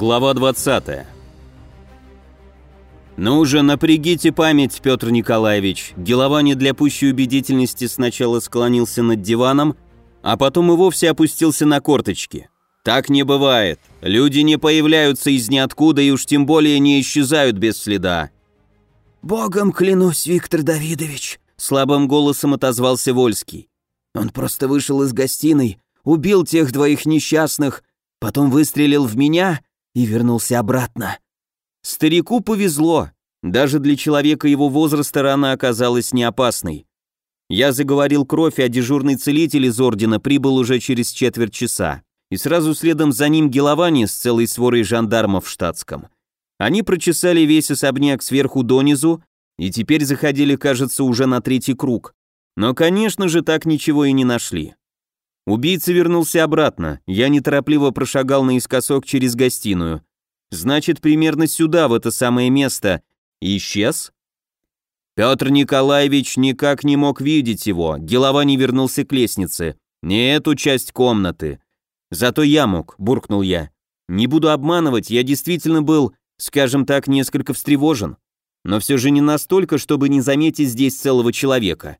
Глава 20. «Ну же, напрягите память, Петр Николаевич!» Геловани для пущей убедительности сначала склонился над диваном, а потом и вовсе опустился на корточки. «Так не бывает. Люди не появляются из ниоткуда и уж тем более не исчезают без следа». «Богом клянусь, Виктор Давидович!» Слабым голосом отозвался Вольский. «Он просто вышел из гостиной, убил тех двоих несчастных, потом выстрелил в меня и вернулся обратно. Старику повезло. Даже для человека его возраста рана оказалась не опасной. Я заговорил кровь, а дежурный целитель из ордена прибыл уже через четверть часа. И сразу следом за ним Геловани с целой сворой жандармов в штатском. Они прочесали весь особняк сверху донизу и теперь заходили, кажется, уже на третий круг. Но, конечно же, так ничего и не нашли. Убийца вернулся обратно, я неторопливо прошагал наискосок через гостиную. Значит, примерно сюда, в это самое место. Исчез? Петр Николаевич никак не мог видеть его, Гелова не вернулся к лестнице, не эту часть комнаты. Зато я мог, буркнул я. Не буду обманывать, я действительно был, скажем так, несколько встревожен. Но все же не настолько, чтобы не заметить здесь целого человека.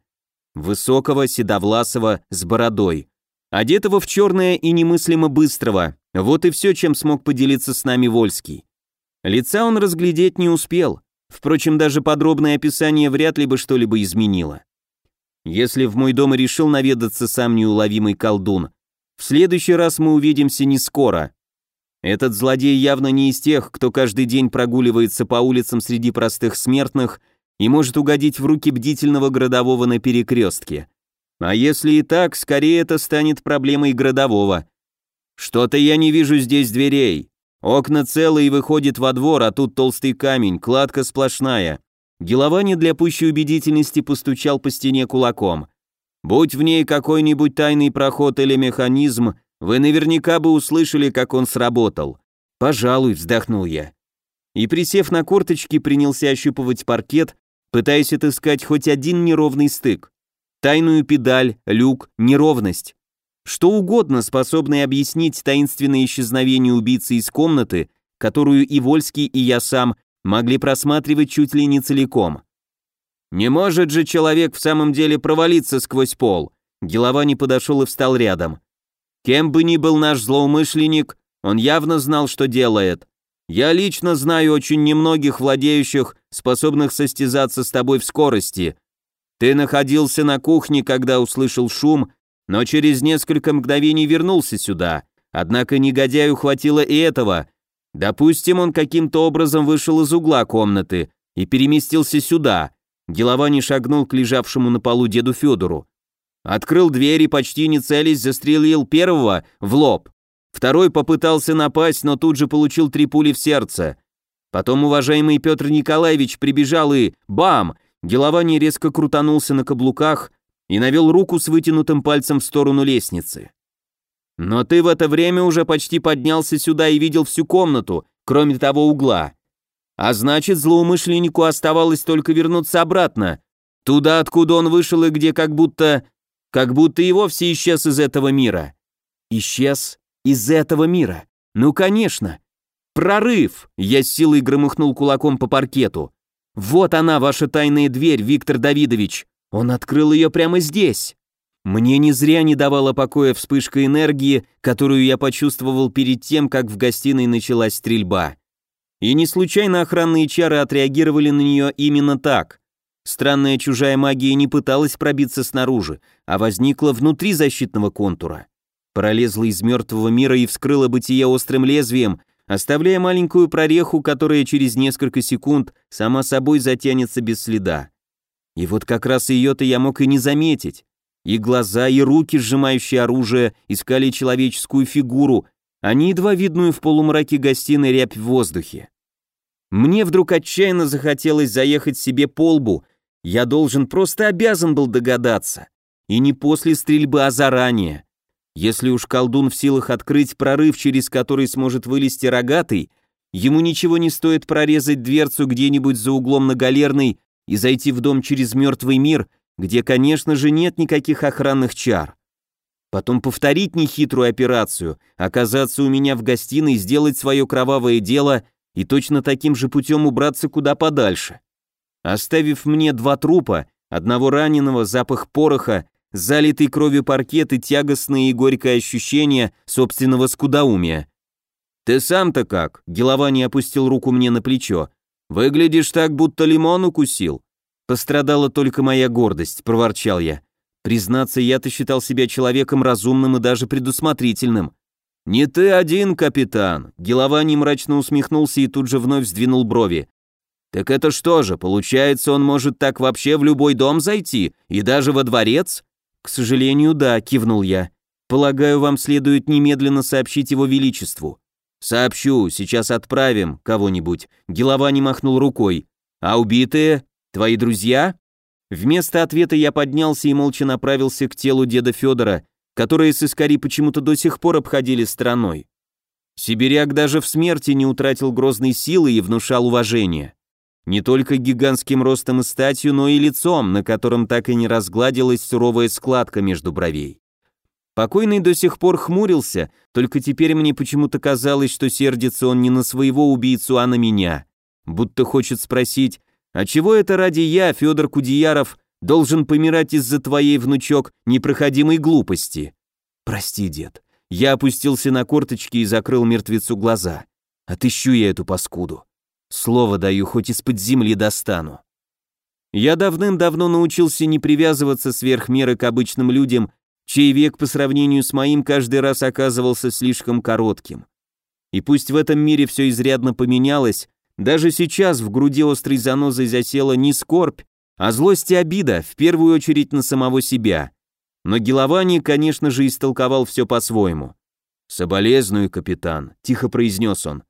Высокого, седовласого, с бородой одетого в черное и немыслимо быстрого. Вот и все, чем смог поделиться с нами Вольский. Лица он разглядеть не успел. Впрочем, даже подробное описание вряд ли бы что-либо изменило. Если в мой дом и решил наведаться сам неуловимый колдун, в следующий раз мы увидимся не скоро. Этот злодей явно не из тех, кто каждый день прогуливается по улицам среди простых смертных и может угодить в руки бдительного городового на перекрестке. А если и так, скорее это станет проблемой городового. Что-то я не вижу здесь дверей. Окна целые и выходит во двор, а тут толстый камень, кладка сплошная. Геловани для пущей убедительности постучал по стене кулаком. Будь в ней какой-нибудь тайный проход или механизм, вы наверняка бы услышали, как он сработал. Пожалуй, вздохнул я. И присев на корточки, принялся ощупывать паркет, пытаясь отыскать хоть один неровный стык тайную педаль, люк, неровность. Что угодно, способное объяснить таинственное исчезновение убийцы из комнаты, которую и Вольский, и я сам могли просматривать чуть ли не целиком. Не может же человек в самом деле провалиться сквозь пол. Гелова подошел и встал рядом. Кем бы ни был наш злоумышленник, он явно знал, что делает. Я лично знаю очень немногих владеющих, способных состязаться с тобой в скорости, ты находился на кухне, когда услышал шум, но через несколько мгновений вернулся сюда. Однако негодяю хватило и этого. Допустим, он каким-то образом вышел из угла комнаты и переместился сюда. Геловани шагнул к лежавшему на полу деду Федору. Открыл дверь и почти не целясь застрелил первого в лоб. Второй попытался напасть, но тут же получил три пули в сердце. Потом уважаемый Петр Николаевич прибежал и бам! Геловани резко крутанулся на каблуках и навел руку с вытянутым пальцем в сторону лестницы. «Но ты в это время уже почти поднялся сюда и видел всю комнату, кроме того угла. А значит, злоумышленнику оставалось только вернуться обратно, туда, откуда он вышел и где как будто... как будто и вовсе исчез из этого мира». «Исчез из этого мира? Ну, конечно!» «Прорыв!» — я с силой громыхнул кулаком по паркету. Вот она, ваша тайная дверь, Виктор Давидович. Он открыл ее прямо здесь. Мне не зря не давала покоя вспышка энергии, которую я почувствовал перед тем, как в гостиной началась стрельба. И не случайно охранные чары отреагировали на нее именно так. Странная чужая магия не пыталась пробиться снаружи, а возникла внутри защитного контура. Пролезла из мертвого мира и вскрыла бытие острым лезвием, оставляя маленькую прореху, которая через несколько секунд сама собой затянется без следа. И вот как раз ее-то я мог и не заметить. И глаза, и руки, сжимающие оружие, искали человеческую фигуру, они едва видную в полумраке гостиной рябь в воздухе. Мне вдруг отчаянно захотелось заехать себе по лбу, я должен, просто обязан был догадаться. И не после стрельбы, а заранее. Если уж колдун в силах открыть прорыв, через который сможет вылезти рогатый, ему ничего не стоит прорезать дверцу где-нибудь за углом на галерной и зайти в дом через мертвый мир, где, конечно же, нет никаких охранных чар. потом повторить нехитрую операцию, оказаться у меня в гостиной, сделать свое кровавое дело и точно таким же путем убраться куда подальше. Оставив мне два трупа, одного раненого, запах пороха, залитый кровью паркет и тягостное и горькое ощущение собственного скудоумия. «Ты сам-то как?» — Геловани опустил руку мне на плечо. «Выглядишь так, будто лимон укусил». «Пострадала только моя гордость», — проворчал я. Признаться, я-то считал себя человеком разумным и даже предусмотрительным. «Не ты один, капитан!» Геловани мрачно усмехнулся и тут же вновь сдвинул брови. «Так это что же, получается, он может так вообще в любой дом зайти? И даже во дворец?» «К сожалению, да», — кивнул я. «Полагаю, вам следует немедленно сообщить его величеству». «Сообщу, сейчас отправим кого-нибудь», — Геловани махнул рукой. «А убитые? Твои друзья?» Вместо ответа я поднялся и молча направился к телу деда Федора, которые сыскари почему-то до сих пор обходили стороной. Сибиряк даже в смерти не утратил грозной силы и внушал уважение. Не только гигантским ростом и статью, но и лицом, на котором так и не разгладилась суровая складка между бровей. Покойный до сих пор хмурился, только теперь мне почему-то казалось, что сердится он не на своего убийцу, а на меня. Будто хочет спросить, а чего это ради я, Федор Кудеяров, должен помирать из-за твоей, внучок, непроходимой глупости? Прости, дед. Я опустился на корточки и закрыл мертвецу глаза. Отыщу я эту паскуду. Слово даю, хоть из-под земли достану. Я давным-давно научился не привязываться сверх меры к обычным людям, чей век по сравнению с моим каждый раз оказывался слишком коротким. И пусть в этом мире все изрядно поменялось, даже сейчас в груди острой занозой засела не скорбь, а злость и обида, в первую очередь на самого себя. Но Геловани, конечно же, истолковал все по-своему. «Соболезную, капитан», — тихо произнес он.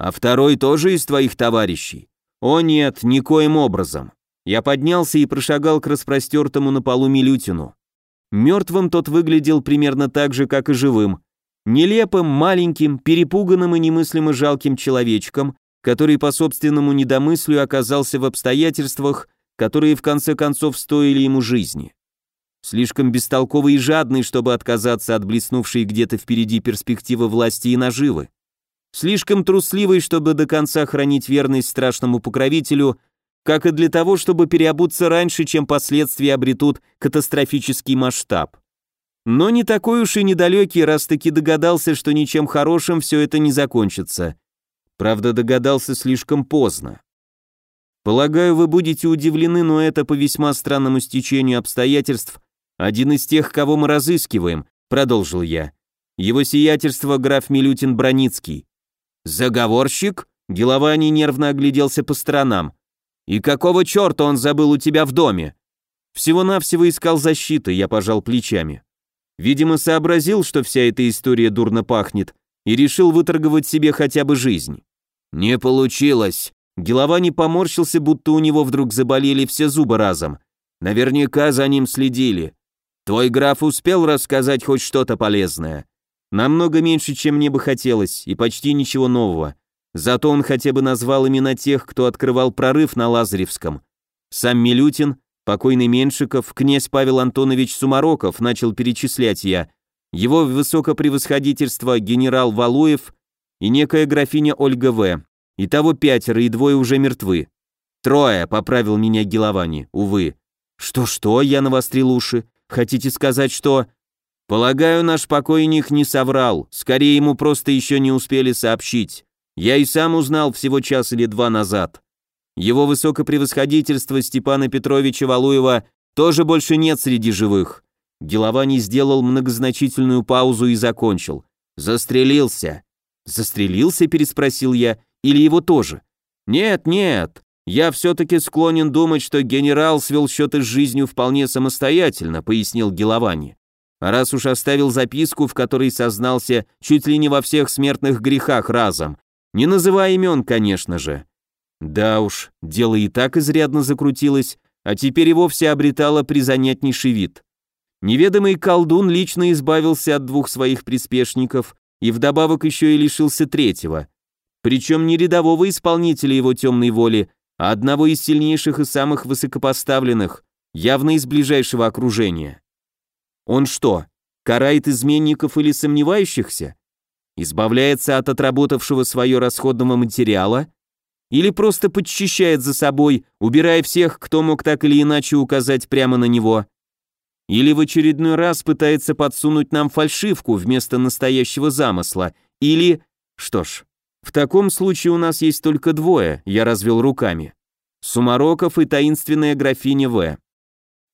«А второй тоже из твоих товарищей?» «О нет, никоим образом». Я поднялся и прошагал к распростертому на полу Милютину. Мертвым тот выглядел примерно так же, как и живым. Нелепым, маленьким, перепуганным и немыслимо жалким человечком, который по собственному недомыслию оказался в обстоятельствах, которые в конце концов стоили ему жизни. Слишком бестолковый и жадный, чтобы отказаться от блеснувшей где-то впереди перспективы власти и наживы. Слишком трусливый, чтобы до конца хранить верность страшному покровителю, как и для того, чтобы переобуться раньше, чем последствия обретут катастрофический масштаб. Но не такой уж и недалекий, раз таки догадался, что ничем хорошим все это не закончится. Правда, догадался слишком поздно. Полагаю, вы будете удивлены, но это по весьма странному стечению обстоятельств один из тех, кого мы разыскиваем, продолжил я. Его сиятельство граф Милютин Броницкий. Заговорщик? Геловани нервно огляделся по сторонам. И какого черта он забыл у тебя в доме? Всего-навсего искал защиты, я пожал плечами. Видимо, сообразил, что вся эта история дурно пахнет, и решил выторговать себе хотя бы жизнь. «Не получилось!» Геловани поморщился, будто у него вдруг заболели все зубы разом. Наверняка за ним следили. Твой граф успел рассказать хоть что-то полезное? Намного меньше, чем мне бы хотелось, и почти ничего нового. Зато он хотя бы назвал имена тех, кто открывал прорыв на Лазаревском. Сам Милютин, покойный Меншиков, князь Павел Антонович Сумароков, начал перечислять я, его высокопревосходительство генерал Валуев и некая графиня Ольга В. Итого пятеро, и двое уже мертвы. Трое, поправил меня Геловани, увы. Что-что, я навострил уши. Хотите сказать, что... Полагаю, наш покойник не соврал, скорее ему просто еще не успели сообщить. Я и сам узнал всего час или два назад. Его высокопревосходительство Степана Петровича Валуева тоже больше нет среди живых. Геловани сделал многозначительную паузу и закончил. Застрелился. «Застрелился?» – переспросил я. «Или его тоже?» «Нет, нет. Я все-таки склонен думать, что генерал свел счеты с жизнью вполне самостоятельно», – пояснил Геловани. «А раз уж оставил записку, в которой сознался чуть ли не во всех смертных грехах разом, не называя имен, конечно же». Да уж, дело и так изрядно закрутилось, а теперь и вовсе обретало призанятнейший вид. Неведомый колдун лично избавился от двух своих приспешников, и вдобавок еще и лишился третьего. Причем не рядового исполнителя его темной воли, а одного из сильнейших и самых высокопоставленных, явно из ближайшего окружения. Он что, Карает изменников или сомневающихся? Избавляется от отработавшего свое расходного материала? Или просто подчищает за собой, убирая всех, кто мог так или иначе указать прямо на него? Или в очередной раз пытается подсунуть нам фальшивку вместо настоящего замысла? Или... Что ж, в таком случае у нас есть только двое, я развел руками. Сумароков и таинственная графиня В.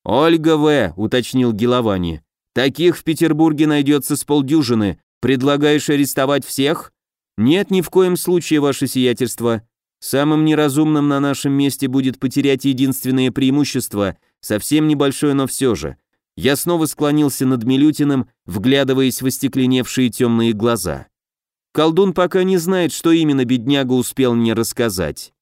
«Ольга В», — уточнил Геловани. «Таких в Петербурге найдется с полдюжины. Предлагаешь арестовать всех?» «Нет, ни в коем случае, ваше сиятельство. Самым неразумным на нашем месте будет потерять единственное преимущество, совсем небольшое, но все же. Я снова склонился над Милютиным, вглядываясь в остекленевшие темные глаза. Колдун пока не знает, что именно бедняга успел мне рассказать.